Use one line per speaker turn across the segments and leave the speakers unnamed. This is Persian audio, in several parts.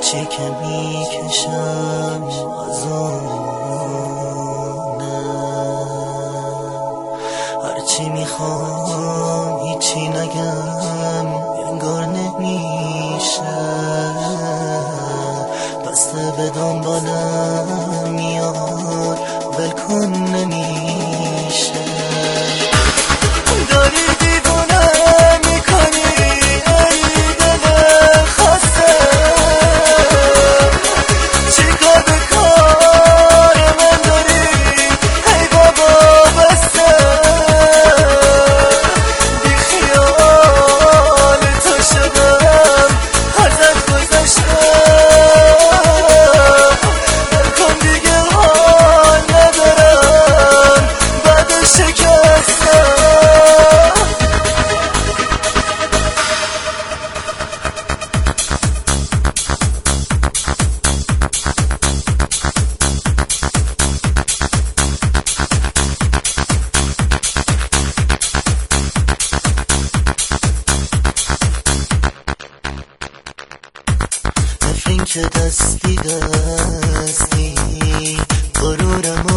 چه که می‌کشم از هرچی می‌خوام هیچی نگم انگار نمیشه. بسته به دنبالم میاد ولکن نمیشه این که دستی دستی غرورم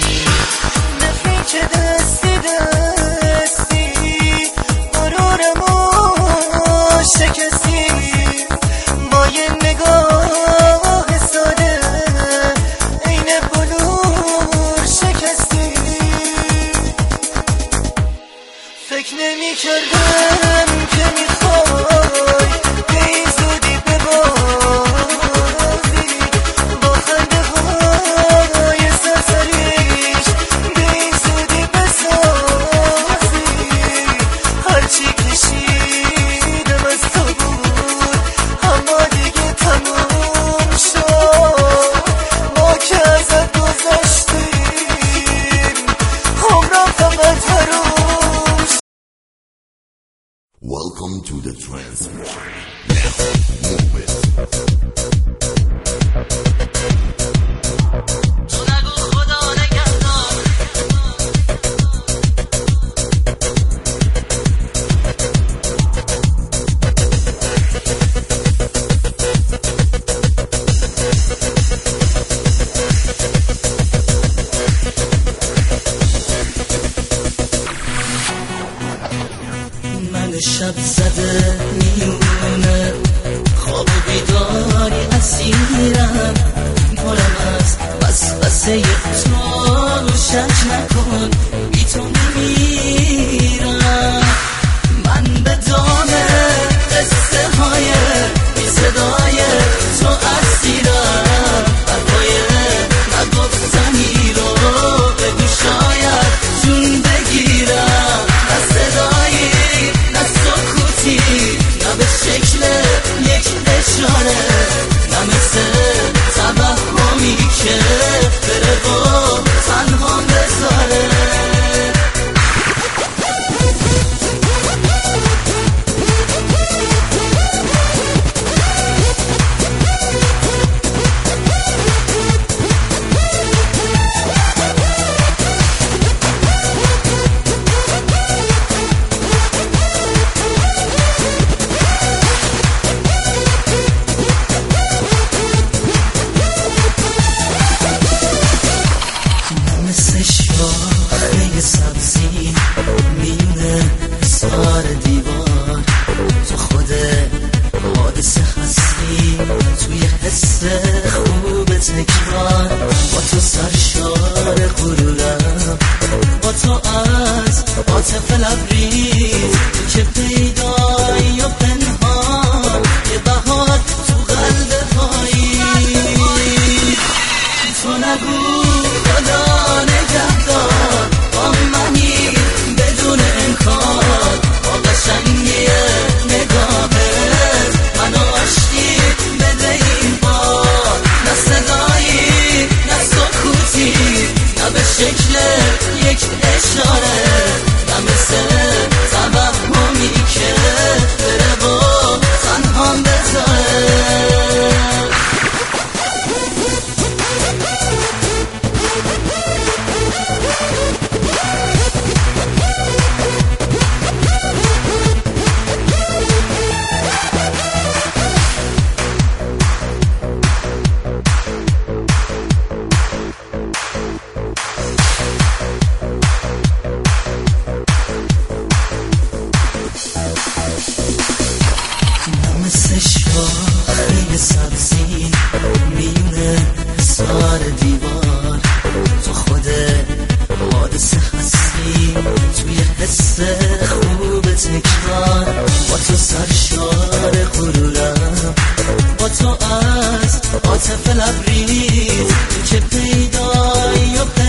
Yeah.
Welcome to the transmission. Now, move it.
upsetting مثل شاخه سبزی میونه سار دیوار تو خود حادث هستی توی حس خوب تکرار با تو سر از عاطف لبریز چه پیدایی و پیدایی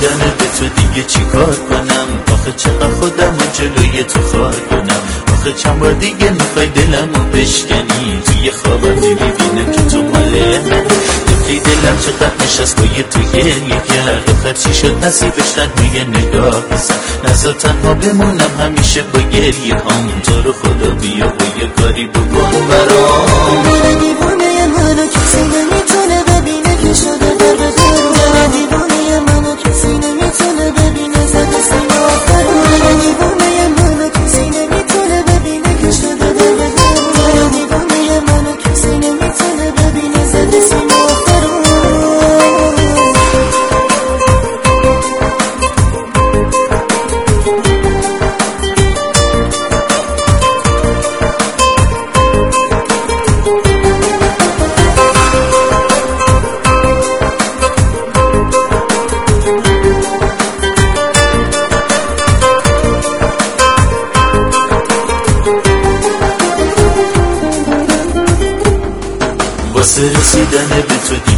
دیدن به
تو دیگه چی کار کنم؟ آخه چقدر خودم و جلوی تو خار کنم؟ آخه چند بار دیگه می‌خوای دلم و بشکنی؟ توی خوابم می‌بینم که تو ماله نفی دلم چقدر نشست با یه تو گریه کرد. آخر چی شد نصیبش میگه نگاه بزن نزا تنها بمونم همیشه با گریه هم تو رو خدا بیا با یه کاری بکن برام.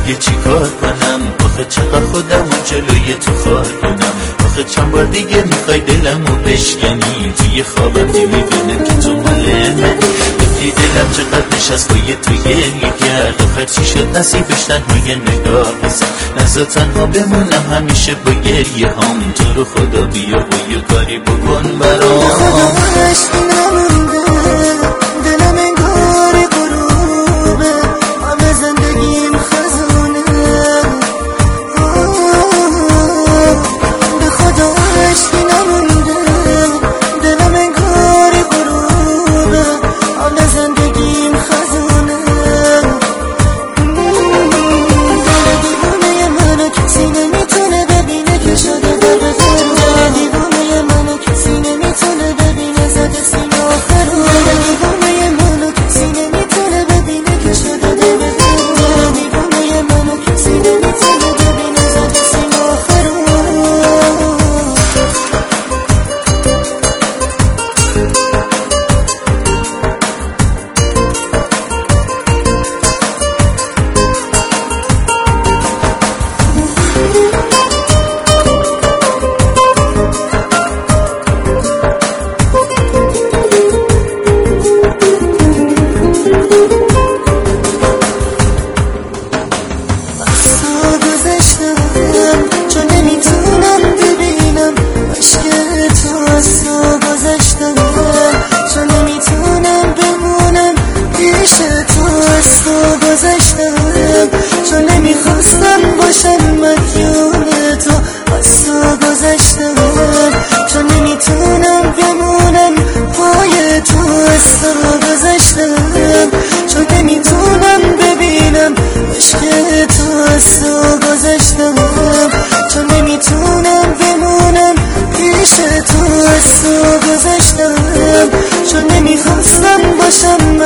دیگه چی کار کنم؟ آخه چقدر خودم و جلوی تو خار کنم؟ آخه چند بار دیگه می‌خوای دلمو بشکنی؟ توی خوابم نمی‌بینم که تو مال منی. گفتی دلم چقدر نشست توی تو گریه کرد آخر چی شد؟ نصیبش تنهای نگاه بزن نزا تنها بمونم همیشه با گریه هم تو رو خدا بیا و یه کاری بکن برام.
Aklımsın başım